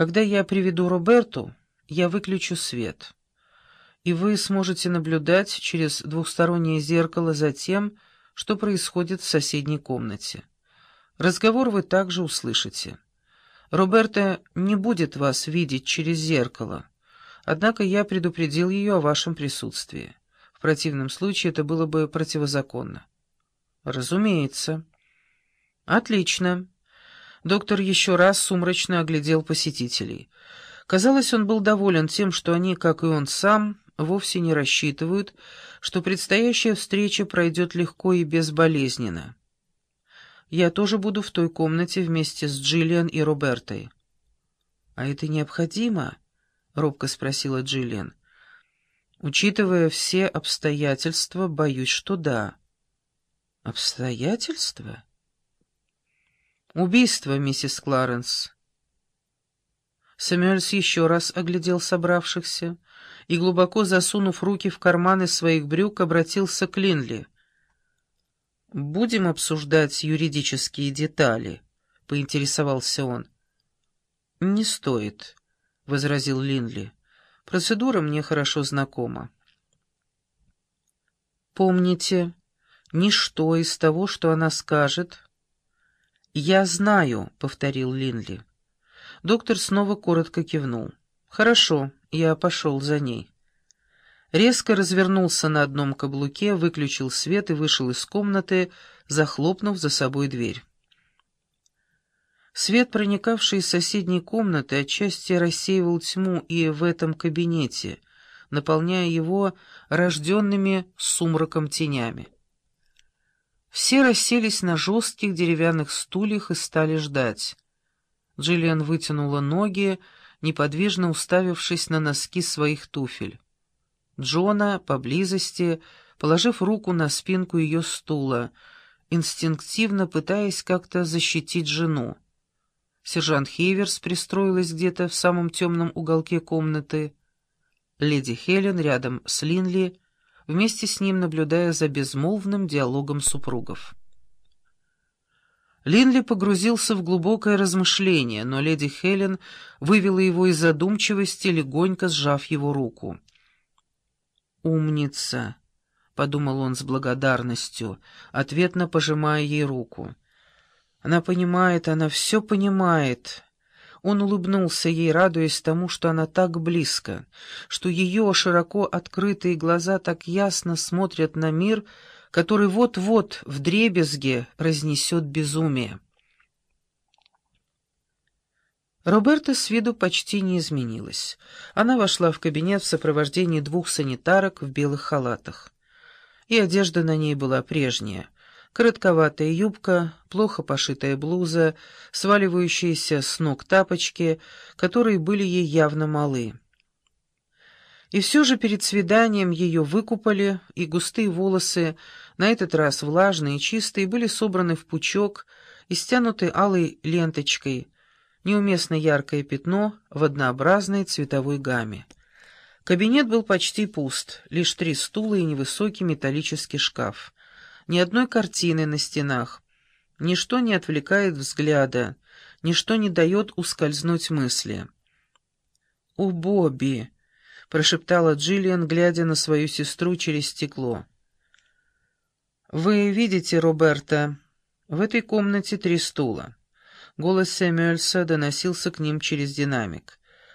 Когда я приведу Роберту, я выключу свет, и вы сможете наблюдать через двухстороннее зеркало за тем, что происходит в соседней комнате. Разговор вы также услышите. Роберта не будет вас видеть через зеркало, однако я предупредил ее о вашем присутствии. В противном случае это было бы противозаконно. Разумеется. Отлично. Доктор еще раз сумрачно оглядел посетителей. Казалось, он был доволен тем, что они, как и он сам, вовсе не рассчитывают, что предстоящая встреча пройдет легко и безболезненно. Я тоже буду в той комнате вместе с Джиллиан и Робертой. «А это необходимо?» — робко спросила Джиллиан. «Учитывая все обстоятельства, боюсь, что да». «Обстоятельства?» «Убийство, миссис Кларенс». Сэмюэльс еще раз оглядел собравшихся и, глубоко засунув руки в карманы своих брюк, обратился к Линли. «Будем обсуждать юридические детали», — поинтересовался он. «Не стоит», — возразил Линли. «Процедура мне хорошо знакома». «Помните, ничто из того, что она скажет...» «Я знаю», — повторил Линли. Доктор снова коротко кивнул. «Хорошо, я пошел за ней». Резко развернулся на одном каблуке, выключил свет и вышел из комнаты, захлопнув за собой дверь. Свет, проникавший из соседней комнаты, отчасти рассеивал тьму и в этом кабинете, наполняя его рожденными сумраком тенями. Все расселись на жестких деревянных стульях и стали ждать. Джиллиан вытянула ноги, неподвижно уставившись на носки своих туфель. Джона, поблизости, положив руку на спинку ее стула, инстинктивно пытаясь как-то защитить жену. Сержант Хейверс пристроилась где-то в самом темном уголке комнаты. Леди Хелен рядом с Линли, вместе с ним наблюдая за безмолвным диалогом супругов. Линли погрузился в глубокое размышление, но леди Хелен вывела его из задумчивости, легонько сжав его руку. «Умница!» — подумал он с благодарностью, ответно пожимая ей руку. «Она понимает, она все понимает». Он улыбнулся ей, радуясь тому, что она так близко, что ее широко открытые глаза так ясно смотрят на мир, который вот-вот в дребезге разнесет безумие. Роберта с виду почти не изменилась. Она вошла в кабинет в сопровождении двух санитарок в белых халатах. И одежда на ней была прежняя. Коротковатая юбка, плохо пошитая блуза, сваливающиеся с ног тапочки, которые были ей явно малы. И все же перед свиданием ее выкупали, и густые волосы, на этот раз влажные и чистые, были собраны в пучок и стянуты алой ленточкой, неуместно яркое пятно в однообразной цветовой гамме. Кабинет был почти пуст, лишь три стула и невысокий металлический шкаф. Ни одной картины на стенах. Ничто не отвлекает взгляда, ничто не дает ускользнуть мысли. «О, Бобби!» прошептала Джиллиан, глядя на свою сестру через стекло. «Вы видите, Роберта, в этой комнате три стула». Голос Сэмюэльса доносился к ним через динамик.